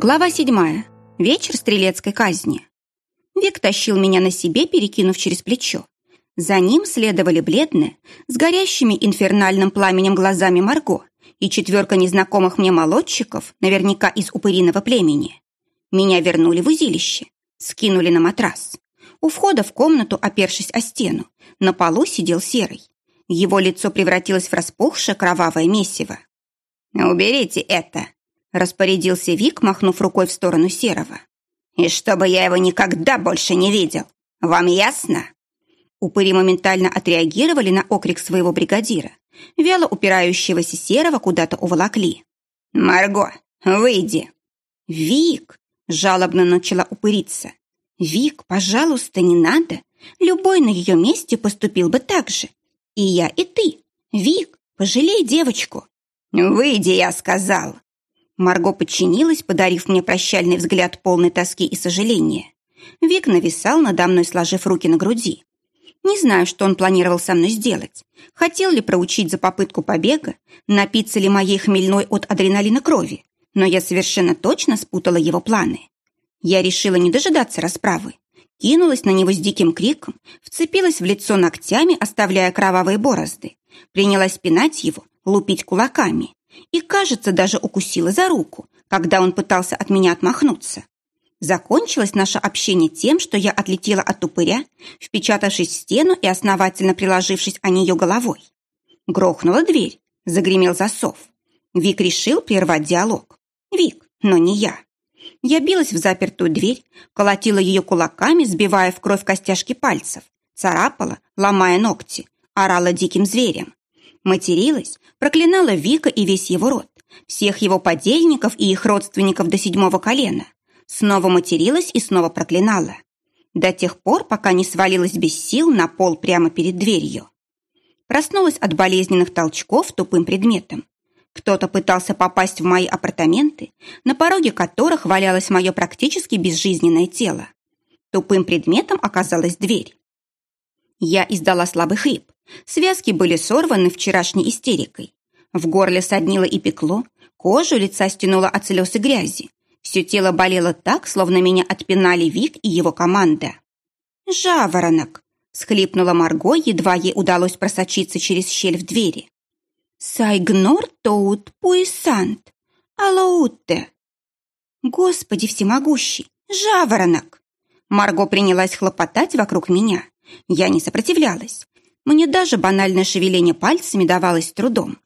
Глава седьмая. Вечер стрелецкой казни. Вик тащил меня на себе, перекинув через плечо. За ним следовали бледные, с горящими инфернальным пламенем глазами Марго и четверка незнакомых мне молодчиков, наверняка из упыриного племени. Меня вернули в узилище, скинули на матрас. У входа в комнату, опершись о стену, на полу сидел серый. Его лицо превратилось в распухшее кровавое месиво. «Уберите это!» Распорядился Вик, махнув рукой в сторону Серого. «И чтобы я его никогда больше не видел. Вам ясно?» Упыри моментально отреагировали на окрик своего бригадира. Вяло упирающегося Серого куда-то уволокли. «Марго, выйди!» «Вик!» – жалобно начала упыриться. «Вик, пожалуйста, не надо. Любой на ее месте поступил бы так же. И я, и ты. Вик, пожалей девочку». «Выйди, я сказал!» Марго подчинилась, подарив мне прощальный взгляд полной тоски и сожаления. Вик нависал надо мной, сложив руки на груди. Не знаю, что он планировал со мной сделать. Хотел ли проучить за попытку побега, напиться ли моей хмельной от адреналина крови, но я совершенно точно спутала его планы. Я решила не дожидаться расправы. Кинулась на него с диким криком, вцепилась в лицо ногтями, оставляя кровавые борозды. Принялась пинать его, лупить кулаками и, кажется, даже укусила за руку, когда он пытался от меня отмахнуться. Закончилось наше общение тем, что я отлетела от упыря, впечатавшись в стену и основательно приложившись о нее головой. Грохнула дверь, загремел засов. Вик решил прервать диалог. Вик, но не я. Я билась в запертую дверь, колотила ее кулаками, сбивая в кровь костяшки пальцев, царапала, ломая ногти, орала диким зверем. Материлась, проклинала Вика и весь его род, всех его подельников и их родственников до седьмого колена. Снова материлась и снова проклинала. До тех пор, пока не свалилась без сил на пол прямо перед дверью. Проснулась от болезненных толчков тупым предметом. Кто-то пытался попасть в мои апартаменты, на пороге которых валялось мое практически безжизненное тело. Тупым предметом оказалась дверь. Я издала слабый хрип, Связки были сорваны вчерашней истерикой. В горле соднило и пекло, кожу лица стянуло от слез и грязи. Все тело болело так, словно меня отпинали Вик и его команда. «Жаворонок!» — схлипнула Марго, едва ей удалось просочиться через щель в двери. «Сайгнор тоут пуисант! Алоутте!» «Господи всемогущий! Жаворонок!» Марго принялась хлопотать вокруг меня. Я не сопротивлялась. Мне даже банальное шевеление пальцами давалось трудом.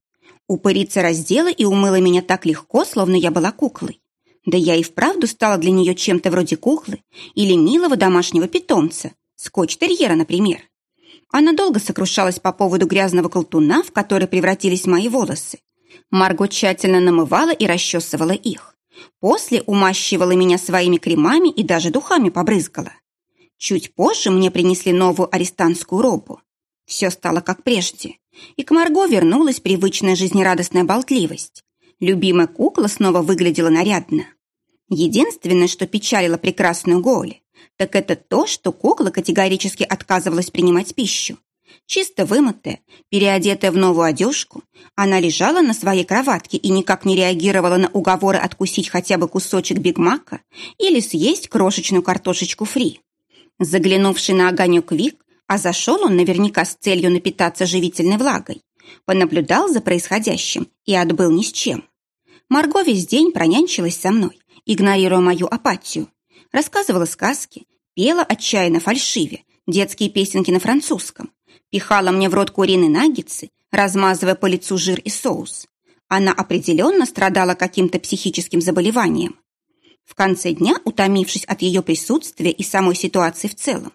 Упырица раздела и умыла меня так легко, словно я была куклой. Да я и вправду стала для нее чем-то вроде куклы или милого домашнего питомца, скотч-терьера, например. Она долго сокрушалась по поводу грязного колтуна, в который превратились мои волосы. Марго тщательно намывала и расчесывала их. После умащивала меня своими кремами и даже духами побрызгала. Чуть позже мне принесли новую арестантскую робу. Все стало как прежде, и к Марго вернулась привычная жизнерадостная болтливость. Любимая кукла снова выглядела нарядно. Единственное, что печалило прекрасную Голи, так это то, что кукла категорически отказывалась принимать пищу. Чисто вымытая, переодетая в новую одежку, она лежала на своей кроватке и никак не реагировала на уговоры откусить хотя бы кусочек бигмака или съесть крошечную картошечку фри. Заглянувший на огонек Вик а зашел он наверняка с целью напитаться живительной влагой. Понаблюдал за происходящим и отбыл ни с чем. Марго весь день пронянчилась со мной, игнорируя мою апатию. Рассказывала сказки, пела отчаянно фальшиве, детские песенки на французском. Пихала мне в рот куриные наггетсы, размазывая по лицу жир и соус. Она определенно страдала каким-то психическим заболеванием. В конце дня, утомившись от ее присутствия и самой ситуации в целом,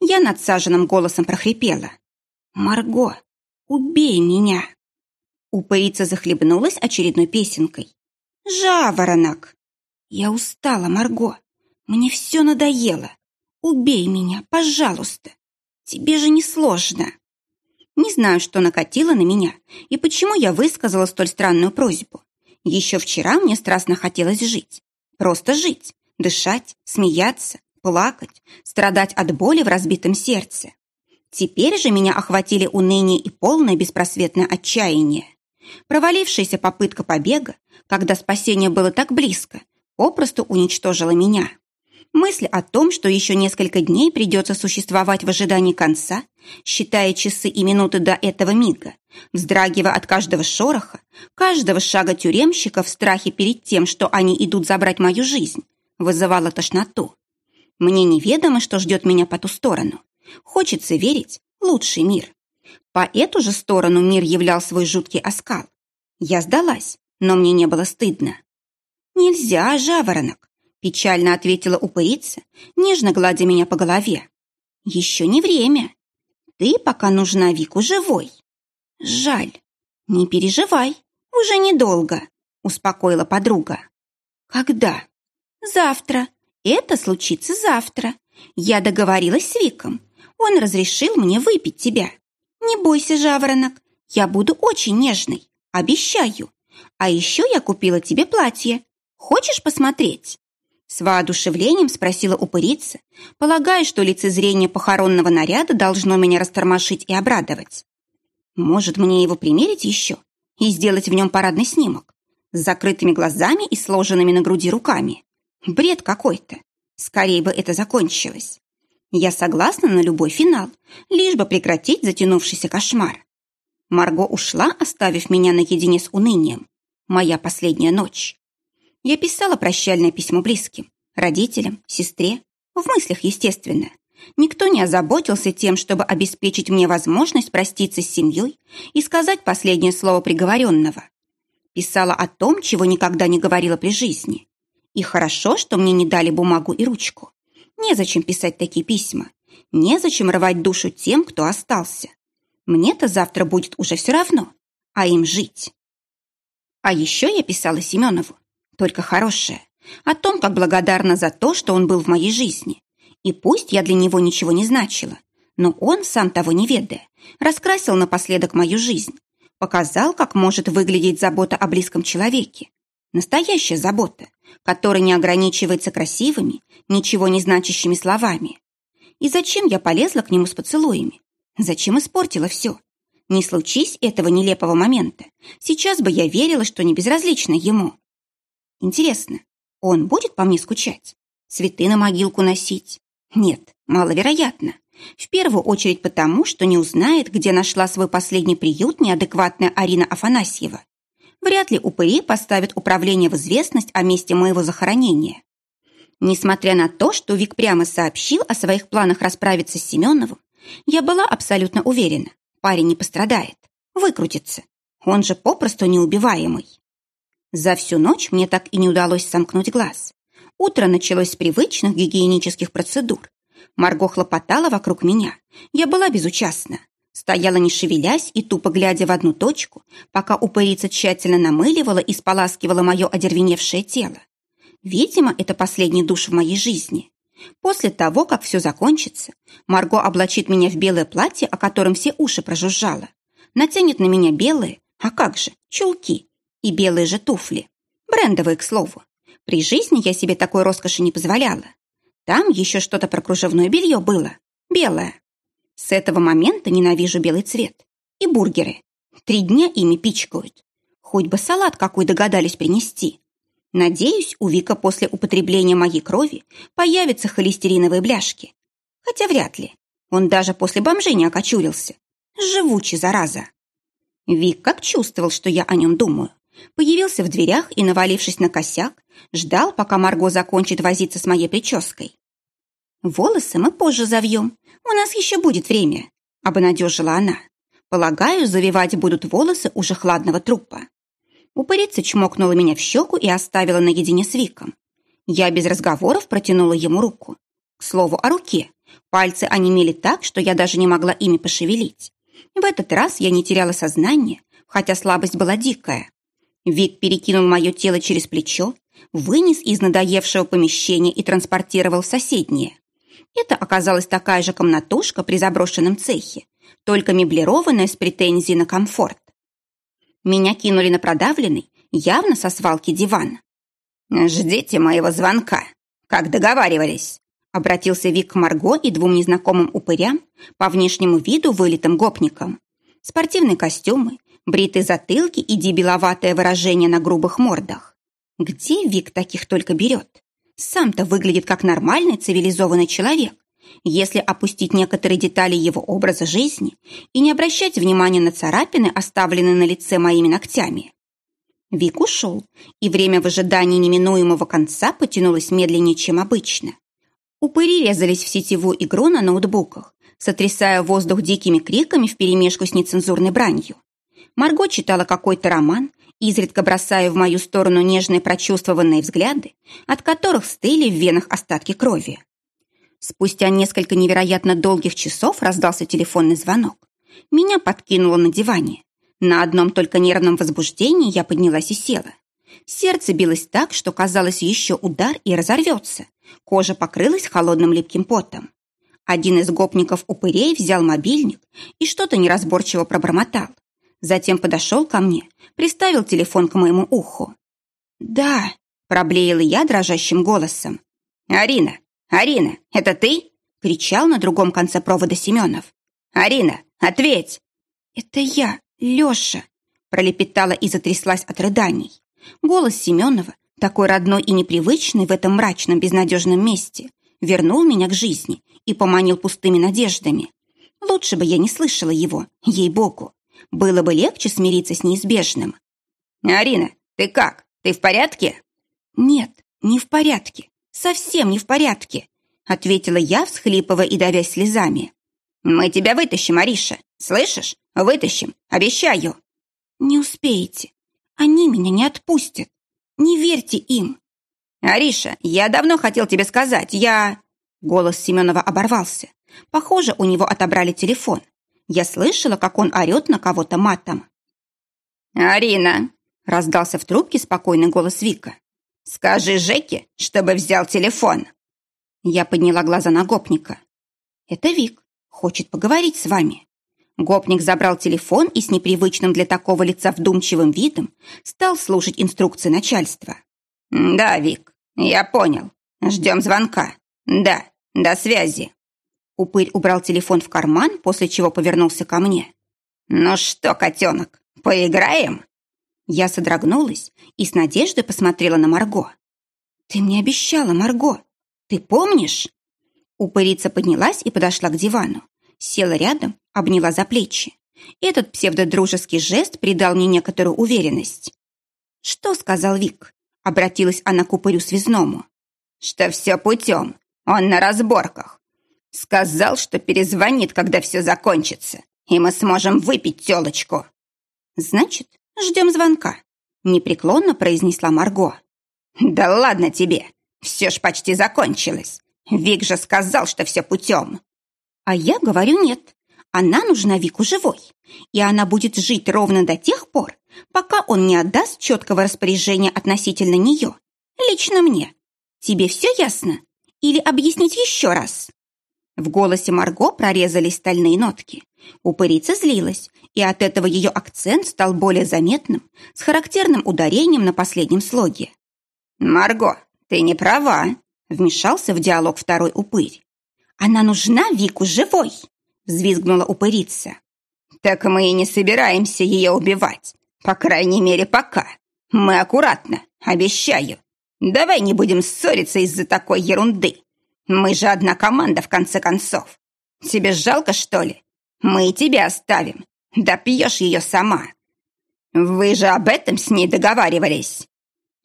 я надсаженным голосом прохрипела. «Марго, убей меня!» Упырица захлебнулась очередной песенкой. «Жаворонок!» «Я устала, Марго. Мне все надоело. Убей меня, пожалуйста. Тебе же не сложно». Не знаю, что накатило на меня и почему я высказала столь странную просьбу. Еще вчера мне страстно хотелось жить. Просто жить, дышать, смеяться, плакать, страдать от боли в разбитом сердце. Теперь же меня охватили уныние и полное беспросветное отчаяние. Провалившаяся попытка побега, когда спасение было так близко, попросту уничтожила меня. Мысль о том, что еще несколько дней придется существовать в ожидании конца, считая часы и минуты до этого мига, вздрагивая от каждого шороха, каждого шага тюремщика в страхе перед тем, что они идут забрать мою жизнь, вызывала тошноту. Мне неведомо, что ждет меня по ту сторону. Хочется верить – лучший мир. По эту же сторону мир являл свой жуткий оскал. Я сдалась, но мне не было стыдно. «Нельзя, жаворонок!» – печально ответила упырица, нежно гладя меня по голове. «Еще не время. Ты пока нужна Вику живой». «Жаль. Не переживай, уже недолго», – успокоила подруга. «Когда?» «Завтра. Это случится завтра. Я договорилась с Виком. Он разрешил мне выпить тебя. Не бойся, жаворонок, я буду очень нежной, обещаю. А еще я купила тебе платье. Хочешь посмотреть?» С воодушевлением спросила упырица, полагая, что лицезрение похоронного наряда должно меня растормошить и обрадовать. «Может, мне его примерить еще и сделать в нем парадный снимок? С закрытыми глазами и сложенными на груди руками? Бред какой-то. Скорее бы это закончилось. Я согласна на любой финал, лишь бы прекратить затянувшийся кошмар. Марго ушла, оставив меня наедине с унынием. Моя последняя ночь. Я писала прощальное письмо близким, родителям, сестре, в мыслях, естественно. Никто не озаботился тем, чтобы обеспечить мне возможность проститься с семьей и сказать последнее слово приговоренного. Писала о том, чего никогда не говорила при жизни. И хорошо, что мне не дали бумагу и ручку. Незачем писать такие письма. Незачем рвать душу тем, кто остался. Мне-то завтра будет уже все равно, а им жить. А еще я писала Семенову, только хорошее, о том, как благодарна за то, что он был в моей жизни. И пусть я для него ничего не значила, но он, сам того не ведая, раскрасил напоследок мою жизнь, показал, как может выглядеть забота о близком человеке. Настоящая забота, которая не ограничивается красивыми, ничего не значащими словами. И зачем я полезла к нему с поцелуями? Зачем испортила все? Не случись этого нелепого момента, сейчас бы я верила, что не безразлично ему. Интересно, он будет по мне скучать? Цветы на могилку носить? Нет, маловероятно. В первую очередь потому, что не узнает, где нашла свой последний приют неадекватная Арина Афанасьева. Вряд ли упыри поставят управление в известность о месте моего захоронения. Несмотря на то, что Вик прямо сообщил о своих планах расправиться с Семеновым, я была абсолютно уверена, парень не пострадает, выкрутится. Он же попросту неубиваемый. За всю ночь мне так и не удалось сомкнуть глаз. Утро началось с привычных гигиенических процедур. Марго хлопотала вокруг меня. Я была безучастна. Стояла не шевелясь и тупо глядя в одну точку, пока упырица тщательно намыливала и споласкивала мое одервеневшее тело. Видимо, это последний душ в моей жизни. После того, как все закончится, Марго облачит меня в белое платье, о котором все уши прожужжало. Натянет на меня белые, а как же, чулки и белые же туфли. Брендовые, к слову. При жизни я себе такой роскоши не позволяла. Там еще что-то про кружевное белье было. Белое. С этого момента ненавижу белый цвет. И бургеры. Три дня ими пичкают. Хоть бы салат какой догадались принести. Надеюсь, у Вика после употребления моей крови появятся холестериновые бляшки. Хотя вряд ли. Он даже после бомжей не окочурился. Живучий, зараза. Вик как чувствовал, что я о нем думаю. Появился в дверях и, навалившись на косяк, ждал, пока Марго закончит возиться с моей прической. «Волосы мы позже завьем. У нас еще будет время», — обнадежила она. «Полагаю, завивать будут волосы уже хладного трупа». Упырица чмокнула меня в щеку и оставила наедине с Виком. Я без разговоров протянула ему руку. К слову о руке. Пальцы онемели так, что я даже не могла ими пошевелить. В этот раз я не теряла сознание, хотя слабость была дикая. Вик перекинул мое тело через плечо, вынес из надоевшего помещения и транспортировал в соседнее. Это оказалась такая же комнатушка при заброшенном цехе, только меблированная с претензией на комфорт. Меня кинули на продавленный, явно со свалки диван. «Ждите моего звонка, как договаривались», обратился Вик к Марго и двум незнакомым упырям, по внешнему виду вылитым гопникам. Спортивные костюмы, бритые затылки и дебиловатое выражение на грубых мордах. Где Вик таких только берет? Сам-то выглядит как нормальный цивилизованный человек, если опустить некоторые детали его образа жизни и не обращать внимания на царапины, оставленные на лице моими ногтями. Вик ушел, и время в ожидании неминуемого конца потянулось медленнее, чем обычно. Упыри резались в сетевую игру на ноутбуках, сотрясая воздух дикими криками вперемешку с нецензурной бранью. Марго читала какой-то роман, изредка бросая в мою сторону нежные прочувствованные взгляды, от которых стыли в венах остатки крови. Спустя несколько невероятно долгих часов раздался телефонный звонок. Меня подкинуло на диване. На одном только нервном возбуждении я поднялась и села. Сердце билось так, что казалось еще удар и разорвется. Кожа покрылась холодным липким потом. Один из гопников упырей взял мобильник и что-то неразборчиво пробормотал. Затем подошел ко мне, приставил телефон к моему уху. «Да», — проблеяла я дрожащим голосом. «Арина, «Арина, это ты?» — кричал на другом конце провода Семенов. «Арина, ответь!» «Это я, Леша!» — пролепетала и затряслась от рыданий. Голос Семенова, такой родной и непривычный в этом мрачном безнадежном месте, вернул меня к жизни и поманил пустыми надеждами. Лучше бы я не слышала его, ей-богу. Было бы легче смириться с неизбежным. «Арина, ты как? Ты в порядке?» «Нет, не в порядке совсем не в порядке», ответила я, всхлипывая и давясь слезами. «Мы тебя вытащим, Ариша. Слышишь? Вытащим. Обещаю». «Не успеете. Они меня не отпустят. Не верьте им». «Ариша, я давно хотел тебе сказать. Я...» Голос Семенова оборвался. Похоже, у него отобрали телефон. Я слышала, как он орет на кого-то матом. «Арина!» — раздался в трубке спокойный голос Вика. «Скажи Жеке, чтобы взял телефон». Я подняла глаза на гопника. «Это Вик. Хочет поговорить с вами». Гопник забрал телефон и с непривычным для такого лица вдумчивым видом стал слушать инструкции начальства. «Да, Вик, я понял. Ждем звонка. Да, до связи». Упырь убрал телефон в карман, после чего повернулся ко мне. «Ну что, котенок, поиграем?» Я содрогнулась и с надеждой посмотрела на Марго. «Ты мне обещала, Марго. Ты помнишь?» Упырица поднялась и подошла к дивану. Села рядом, обняла за плечи. Этот псевдодружеский жест придал мне некоторую уверенность. «Что?» — сказал Вик. Обратилась она к упырю связному. «Что все путем. Он на разборках. Сказал, что перезвонит, когда все закончится, и мы сможем выпить телочку». «Значит, Ждем звонка», — непреклонно произнесла Марго. «Да ладно тебе, все ж почти закончилось. Вик же сказал, что все путем». «А я говорю нет. Она нужна Вику живой, и она будет жить ровно до тех пор, пока он не отдаст четкого распоряжения относительно нее. Лично мне. Тебе все ясно? Или объяснить еще раз?» В голосе Марго прорезались стальные нотки. Упырица злилась, и от этого ее акцент стал более заметным, с характерным ударением на последнем слоге. «Марго, ты не права», — вмешался в диалог второй упырь. «Она нужна Вику живой», — взвизгнула упырица. «Так мы и не собираемся ее убивать, по крайней мере, пока. Мы аккуратно, обещаю. Давай не будем ссориться из-за такой ерунды. Мы же одна команда, в конце концов. Тебе жалко, что ли? Мы и тебя оставим. Допьешь ее сама. Вы же об этом с ней договаривались.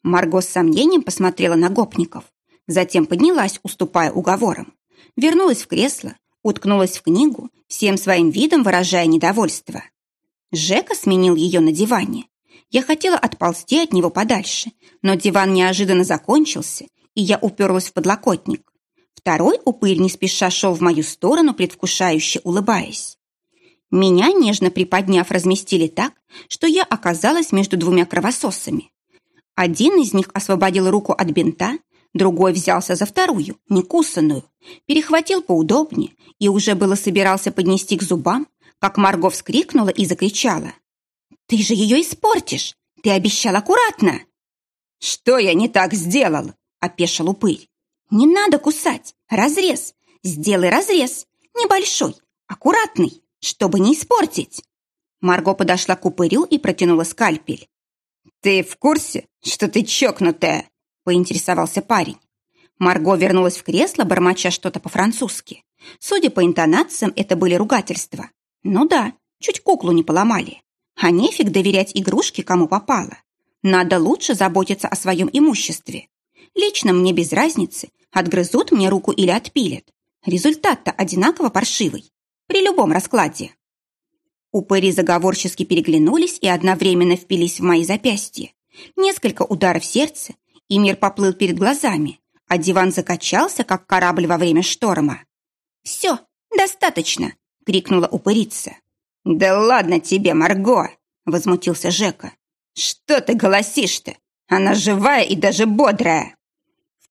Марго с сомнением посмотрела на гопников. Затем поднялась, уступая уговорам. Вернулась в кресло, уткнулась в книгу, всем своим видом выражая недовольство. Жека сменил ее на диване. Я хотела отползти от него подальше, но диван неожиданно закончился, и я уперлась в подлокотник. Второй упырь не спеша шел в мою сторону, предвкушающе улыбаясь. Меня, нежно приподняв, разместили так, что я оказалась между двумя кровососами. Один из них освободил руку от бинта, другой взялся за вторую, некусанную, перехватил поудобнее и уже было собирался поднести к зубам, как Марго вскрикнула и закричала. «Ты же ее испортишь! Ты обещал аккуратно!» «Что я не так сделал?» – опешил упырь. «Не надо кусать! Разрез! Сделай разрез! Небольшой, аккуратный, чтобы не испортить!» Марго подошла к упырю и протянула скальпель. «Ты в курсе, что ты чокнутая?» – поинтересовался парень. Марго вернулась в кресло, бормоча что-то по-французски. Судя по интонациям, это были ругательства. Ну да, чуть куклу не поломали. А нефиг доверять игрушке, кому попало. Надо лучше заботиться о своем имуществе. Лично мне без разницы, отгрызут мне руку или отпилят. Результат-то одинаково паршивый. При любом раскладе. Упыри заговорчески переглянулись и одновременно впились в мои запястья. Несколько ударов сердца, и мир поплыл перед глазами, а диван закачался, как корабль во время шторма. «Все, достаточно!» — крикнула упырица. «Да ладно тебе, Марго!» — возмутился Жека. «Что ты голосишь-то? Она живая и даже бодрая!»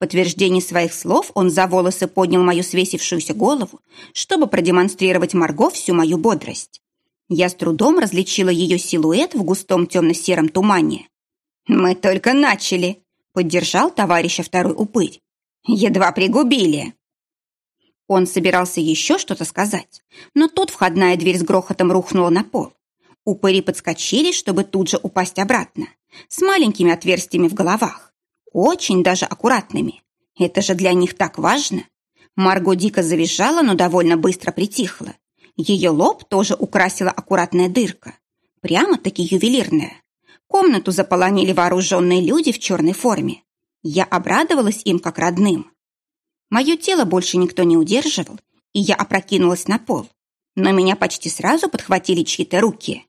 Подтверждении своих слов он за волосы поднял мою свесившуюся голову, чтобы продемонстрировать Марго всю мою бодрость. Я с трудом различила ее силуэт в густом темно-сером тумане. «Мы только начали», — поддержал товарища второй упырь. «Едва пригубили». Он собирался еще что-то сказать, но тут входная дверь с грохотом рухнула на пол. Упыри подскочили, чтобы тут же упасть обратно, с маленькими отверстиями в головах, очень даже аккуратными. Это же для них так важно. Марго дико завизжала, но довольно быстро притихла. Ее лоб тоже украсила аккуратная дырка. Прямо-таки ювелирная. Комнату заполонили вооруженные люди в черной форме. Я обрадовалась им как родным. Мое тело больше никто не удерживал, и я опрокинулась на пол. Но меня почти сразу подхватили чьи-то руки.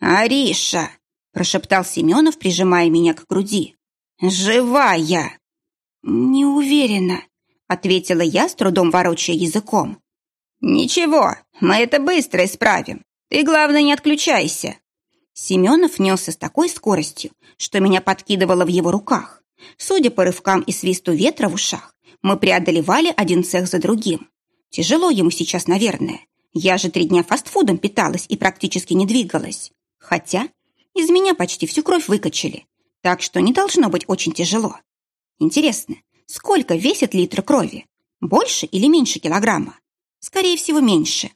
«Ариша!» – прошептал Семенов, прижимая меня к груди. «Живая!» «Не уверена», – ответила я, с трудом ворочая языком. «Ничего, мы это быстро исправим. Ты, главное, не отключайся». Семенов несся с такой скоростью, что меня подкидывало в его руках. Судя по рывкам и свисту ветра в ушах, мы преодолевали один цех за другим. Тяжело ему сейчас, наверное. Я же три дня фастфудом питалась и практически не двигалась. Хотя из меня почти всю кровь выкачали, так что не должно быть очень тяжело. Интересно, сколько весит литр крови? Больше или меньше килограмма? Скорее всего, меньше.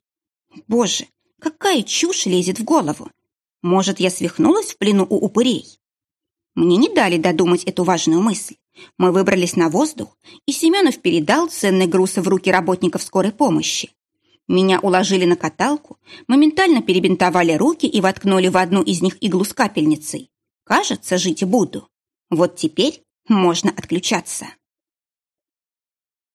Боже, какая чушь лезет в голову. Может, я свихнулась в плену у упырей? Мне не дали додумать эту важную мысль. Мы выбрались на воздух, и Семенов передал ценный груз в руки работников скорой помощи. Меня уложили на каталку, моментально перебинтовали руки и воткнули в одну из них иглу с капельницей. Кажется, жить буду. Вот теперь можно отключаться.